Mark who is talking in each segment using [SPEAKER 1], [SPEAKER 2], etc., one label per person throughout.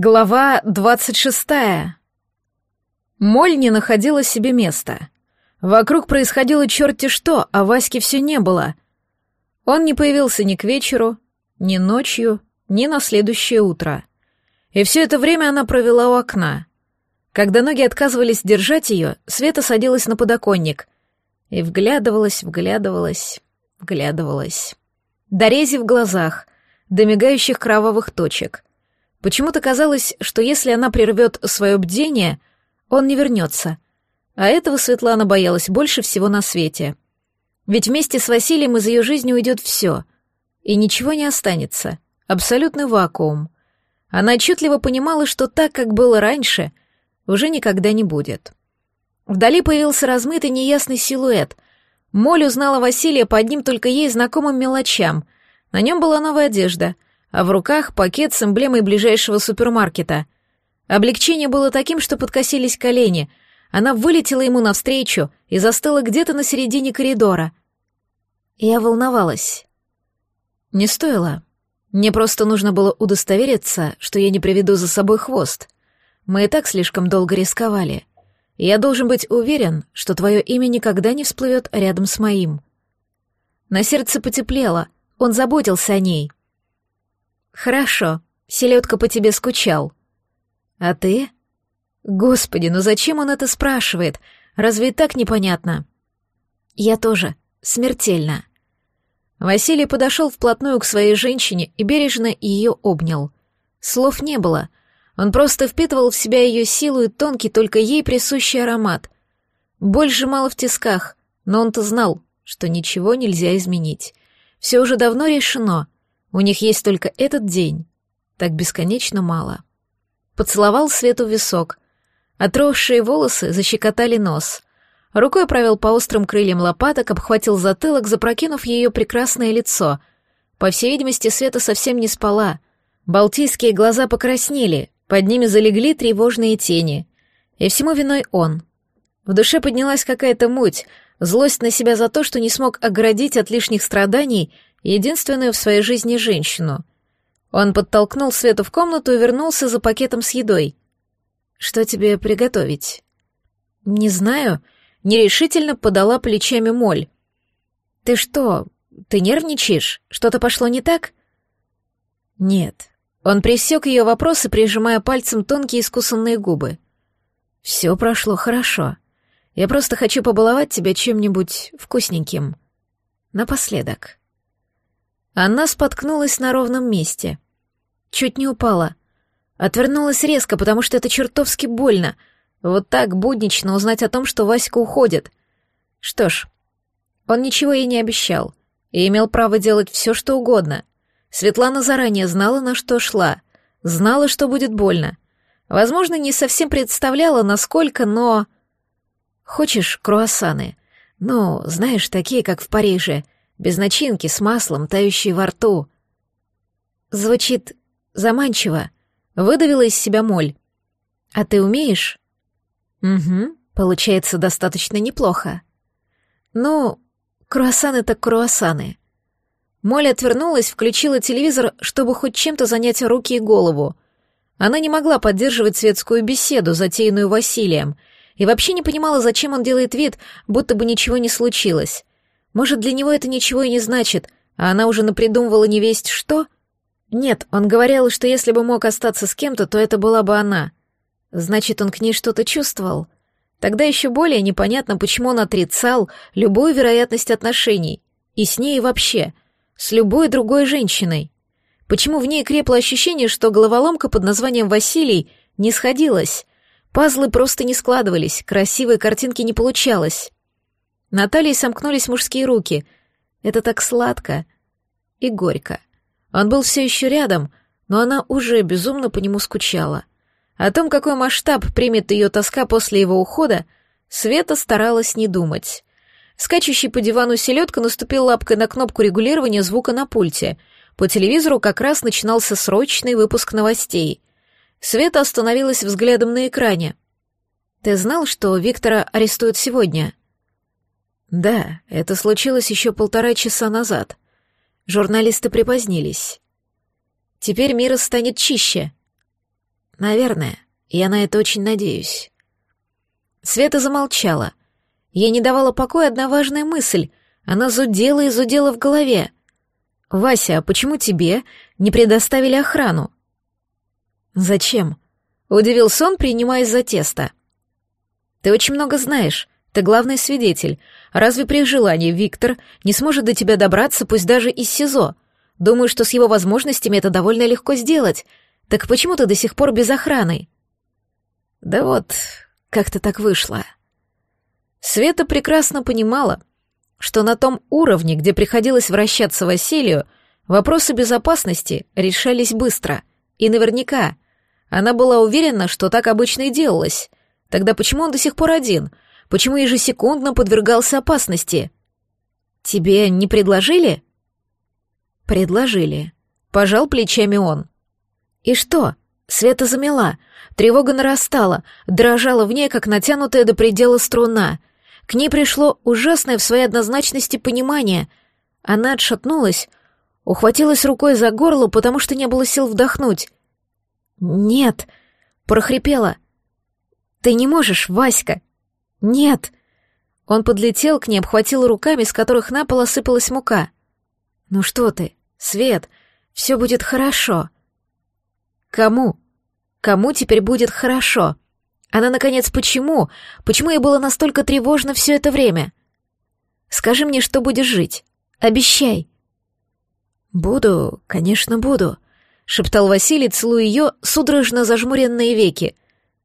[SPEAKER 1] Глава двадцать шестая. Моль не находила себе места. Вокруг происходило черти что, а Васьки все не было. Он не появился ни к вечеру, ни ночью, ни на следующее утро. И все это время она провела у окна. Когда ноги отказывались держать ее, Света садилась на подоконник и вглядывалась, вглядывалась, вглядывалась. До рези в глазах, до мигающих кровавых точек — Почему-то казалось, что если она прервет свое бдение, он не вернется. А этого Светлана боялась больше всего на свете. Ведь вместе с Василием из ее жизни уйдет все, и ничего не останется. Абсолютный вакуум. Она отчетливо понимала, что так, как было раньше, уже никогда не будет. Вдали появился размытый неясный силуэт. Моль узнала Василия по одним только ей знакомым мелочам. На нем была новая одежда — а в руках пакет с эмблемой ближайшего супермаркета. Облегчение было таким, что подкосились колени. Она вылетела ему навстречу и застыла где-то на середине коридора. Я волновалась. Не стоило. Мне просто нужно было удостовериться, что я не приведу за собой хвост. Мы и так слишком долго рисковали. Я должен быть уверен, что твое имя никогда не всплывет рядом с моим. На сердце потеплело, он заботился о ней — «Хорошо, селедка по тебе скучал». «А ты?» «Господи, ну зачем он это спрашивает? Разве и так непонятно?» «Я тоже. Смертельно». Василий подошел вплотную к своей женщине и бережно ее обнял. Слов не было. Он просто впитывал в себя ее силу и тонкий, только ей присущий аромат. Боль сжимала в тисках, но он-то знал, что ничего нельзя изменить. Все уже давно решено — у них есть только этот день. Так бесконечно мало. Поцеловал Свету висок. Отросшие волосы защекотали нос. Рукой провел по острым крыльям лопаток, обхватил затылок, запрокинув ее прекрасное лицо. По всей видимости, Света совсем не спала. Балтийские глаза покраснели, под ними залегли тревожные тени. И всему виной он. В душе поднялась какая-то муть, злость на себя за то, что не смог оградить от лишних страданий единственную в своей жизни женщину. Он подтолкнул Свету в комнату и вернулся за пакетом с едой. «Что тебе приготовить?» «Не знаю», — нерешительно подала плечами Моль. «Ты что, ты нервничаешь? Что-то пошло не так?» «Нет». Он пресек ее вопросы, прижимая пальцем тонкие искусанные губы. «Все прошло хорошо. Я просто хочу побаловать тебя чем-нибудь вкусненьким. Напоследок». Она споткнулась на ровном месте. Чуть не упала. Отвернулась резко, потому что это чертовски больно. Вот так буднично узнать о том, что Васька уходит. Что ж, он ничего ей не обещал и имел право делать все, что угодно. Светлана заранее знала, на что шла, знала, что будет больно. Возможно, не совсем представляла, насколько, но... Хочешь круассаны? Ну, знаешь, такие, как в Париже — без начинки, с маслом, тающей во рту. Звучит заманчиво. Выдавила из себя моль. А ты умеешь? Угу, получается достаточно неплохо. Ну, круассаны так круассаны. Моль отвернулась, включила телевизор, чтобы хоть чем-то занять руки и голову. Она не могла поддерживать светскую беседу, затеянную Василием, и вообще не понимала, зачем он делает вид, будто бы ничего не случилось. Может, для него это ничего и не значит, а она уже напридумывала невесть что? Нет, он говорил, что если бы мог остаться с кем-то, то это была бы она. Значит, он к ней что-то чувствовал. Тогда еще более непонятно, почему он отрицал любую вероятность отношений. И с ней вообще. С любой другой женщиной. Почему в ней крепло ощущение, что головоломка под названием Василий не сходилась? Пазлы просто не складывались, красивой картинки не получалось. На талии сомкнулись мужские руки. Это так сладко и горько. Он был все еще рядом, но она уже безумно по нему скучала. О том, какой масштаб примет ее тоска после его ухода, Света старалась не думать. Скачущий по дивану селедка наступил лапкой на кнопку регулирования звука на пульте. По телевизору как раз начинался срочный выпуск новостей. Света остановилась взглядом на экране. «Ты знал, что Виктора арестуют сегодня?» Да, это случилось еще полтора часа назад. Журналисты припозднились. Теперь мир станет чище. Наверное. Я на это очень надеюсь. Света замолчала. Ей не давала покоя одна важная мысль. Она зудела и зудела в голове. «Вася, а почему тебе не предоставили охрану?» «Зачем?» — удивился он, принимаясь за тесто. «Ты очень много знаешь. Ты главный свидетель. Разве при желании Виктор не сможет до тебя добраться, пусть даже из СИЗО? Думаю, что с его возможностями это довольно легко сделать. Так почему ты до сих пор без охраны?» «Да вот, как-то так вышло». Света прекрасно понимала, что на том уровне, где приходилось вращаться Василию, вопросы безопасности решались быстро. И наверняка. Она была уверена, что так обычно и делалось. Тогда почему он до сих пор один? Почему ежесекундно подвергался опасности? «Тебе не предложили?» «Предложили». Пожал плечами он. «И что?» Света замела, тревога нарастала, дрожала в ней, как натянутая до предела струна. К ней пришло ужасное в своей однозначности понимание. Она отшатнулась, ухватилась рукой за горло, потому что не было сил вдохнуть. «Нет!» — прохрипела. «Ты не можешь, Васька!» «Нет!» Он подлетел к ней, обхватил руками, с которых на пол осыпалась мука. «Ну что ты, Свет, все будет хорошо!» «Кому? Кому теперь будет хорошо?» Она, наконец, почему? Почему ей было настолько тревожно все это время? Скажи мне, что будешь жить. Обещай. Буду, конечно, буду, шептал Василий, целуя ее судорожно зажмуренные веки.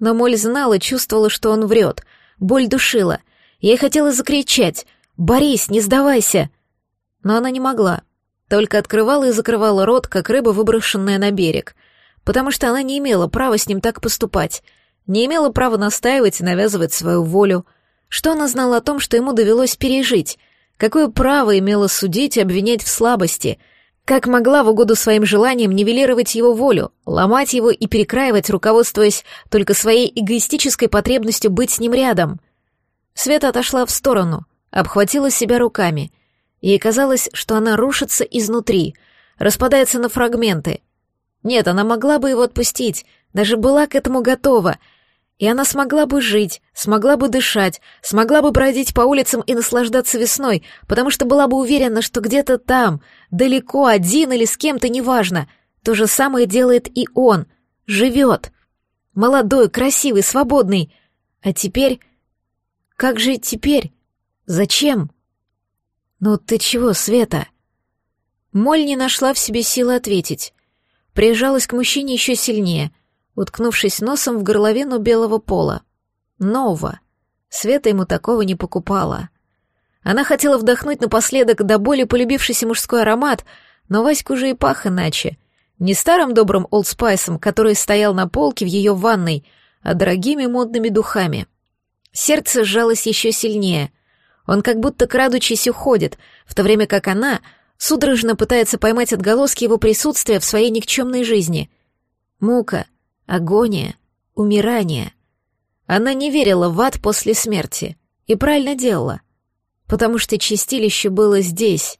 [SPEAKER 1] Но Моль знала, чувствовала, что он врет. Боль душила. Ей хотелось закричать «Борис, не сдавайся!» Но она не могла. Только открывала и закрывала рот, как рыба, выброшенная на берег. Потому что она не имела права с ним так поступать — не имела права настаивать и навязывать свою волю. Что она знала о том, что ему довелось пережить? Какое право имела судить и обвинять в слабости? Как могла в угоду своим желаниям нивелировать его волю, ломать его и перекраивать, руководствуясь только своей эгоистической потребностью быть с ним рядом? Света отошла в сторону, обхватила себя руками. Ей казалось, что она рушится изнутри, распадается на фрагменты. Нет, она могла бы его отпустить, даже была к этому готова — и она смогла бы жить, смогла бы дышать, смогла бы бродить по улицам и наслаждаться весной, потому что была бы уверена, что где-то там, далеко, один или с кем-то, неважно, то же самое делает и он, живет. Молодой, красивый, свободный. А теперь... Как же теперь? Зачем? Ну ты чего, Света? Моль не нашла в себе силы ответить. Прижалась к мужчине еще сильнее — уткнувшись носом в горловину белого пола. Нового. Света ему такого не покупала. Она хотела вдохнуть напоследок до боли полюбившийся мужской аромат, но Ваську уже и пах иначе. Не старым добрым олдспайсом, который стоял на полке в ее ванной, а дорогими модными духами. Сердце сжалось еще сильнее. Он как будто крадучись уходит, в то время как она судорожно пытается поймать отголоски его присутствия в своей никчемной жизни. Мука, агония, умирание. Она не верила в ад после смерти и правильно делала, потому что чистилище было здесь,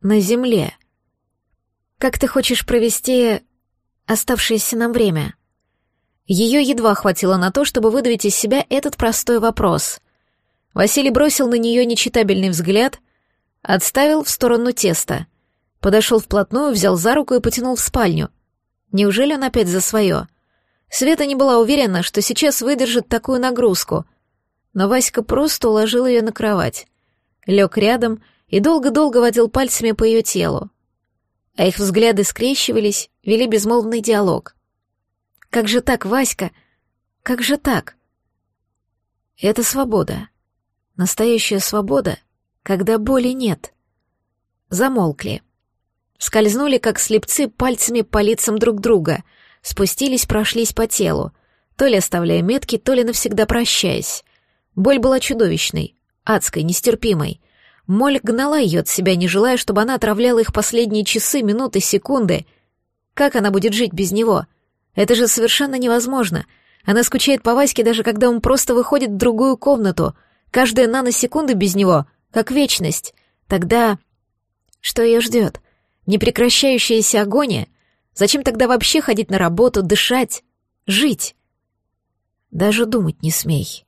[SPEAKER 1] на земле. Как ты хочешь провести оставшееся нам время? Ее едва хватило на то, чтобы выдавить из себя этот простой вопрос. Василий бросил на нее нечитабельный взгляд, отставил в сторону теста, подошел вплотную, взял за руку и потянул в спальню. Неужели он опять за свое? — Света не была уверена, что сейчас выдержит такую нагрузку, но Васька просто уложил ее на кровать, лег рядом и долго-долго водил пальцами по ее телу. А их взгляды скрещивались, вели безмолвный диалог. «Как же так, Васька? Как же так?» «Это свобода. Настоящая свобода, когда боли нет». Замолкли. Скользнули, как слепцы, пальцами по лицам друг друга — спустились, прошлись по телу, то ли оставляя метки, то ли навсегда прощаясь. Боль была чудовищной, адской, нестерпимой. Моль гнала ее от себя, не желая, чтобы она отравляла их последние часы, минуты, секунды. Как она будет жить без него? Это же совершенно невозможно. Она скучает по Ваське, даже когда он просто выходит в другую комнату. Каждая наносекунда без него, как вечность. Тогда... Что ее ждет? Непрекращающаяся агония — Зачем тогда вообще ходить на работу, дышать, жить. Даже думать не смей.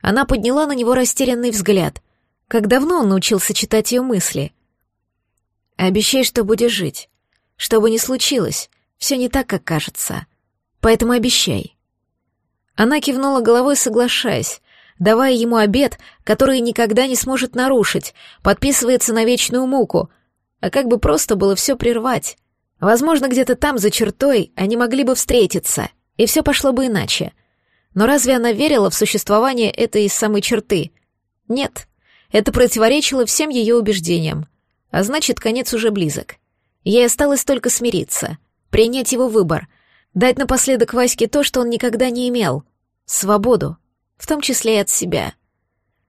[SPEAKER 1] Она подняла на него растерянный взгляд. Как давно он научился читать ее мысли? Обещай, что будешь жить. Что бы ни случилось, все не так, как кажется. Поэтому обещай. Она кивнула головой, соглашаясь, давая ему обет, который никогда не сможет нарушить, подписывается на вечную муку. А как бы просто было все прервать. Возможно, где-то там, за чертой, они могли бы встретиться, и все пошло бы иначе. Но разве она верила в существование этой самой черты? Нет. Это противоречило всем ее убеждениям. А значит, конец уже близок. Ей осталось только смириться, принять его выбор, дать напоследок Ваське то, что он никогда не имел — свободу в том числе и от себя.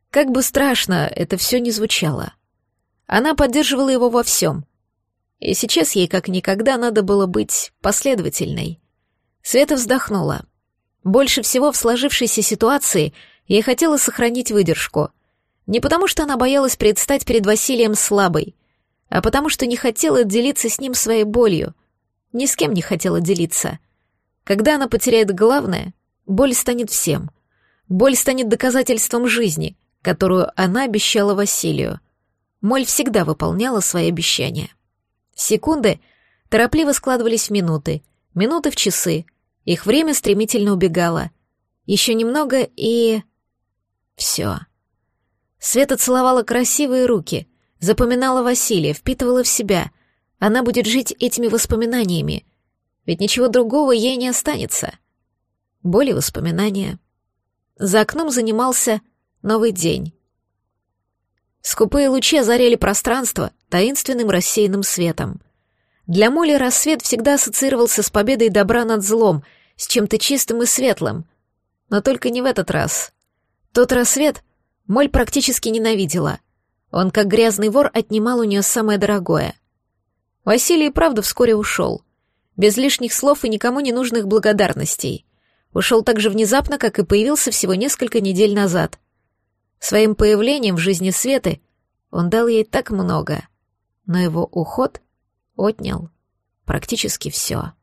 [SPEAKER 1] Как бы страшно это все не звучало. Она поддерживала его во всем. И сейчас ей как никогда надо было быть последовательной. Света вздохнула. Больше всего в сложившейся ситуации ей хотелось сохранить выдержку. Не потому, что она боялась предстать перед Василием слабой, а потому, что не хотела делиться с ним своей болью. Ни с кем не хотела делиться. Когда она потеряет главное, боль станет всем — Боль станет доказательством жизни, которую она обещала Василию. Моль всегда выполняла свои обещания. Секунды торопливо складывались в минуты, минуты в часы. Их время стремительно убегало. Еще немного и... Все. Света целовала красивые руки, запоминала Василия, впитывала в себя. Она будет жить этими воспоминаниями. Ведь ничего другого ей не останется. Боли воспоминания — за окном занимался новый день. Скупые лучи озаряли пространство таинственным рассеянным светом. Для Моли рассвет всегда ассоциировался с победой добра над злом, с чем-то чистым и светлым. Но только не в этот раз. Тот рассвет Моль практически ненавидела. Он, как грязный вор, отнимал у нее самое дорогое. Василий, правда, вскоре ушел. Без лишних слов и никому не нужных благодарностей. Ушел так же внезапно, как и появился всего несколько недель назад. Своим появлением в жизни Светы он дал ей так много, но его уход отнял практически все.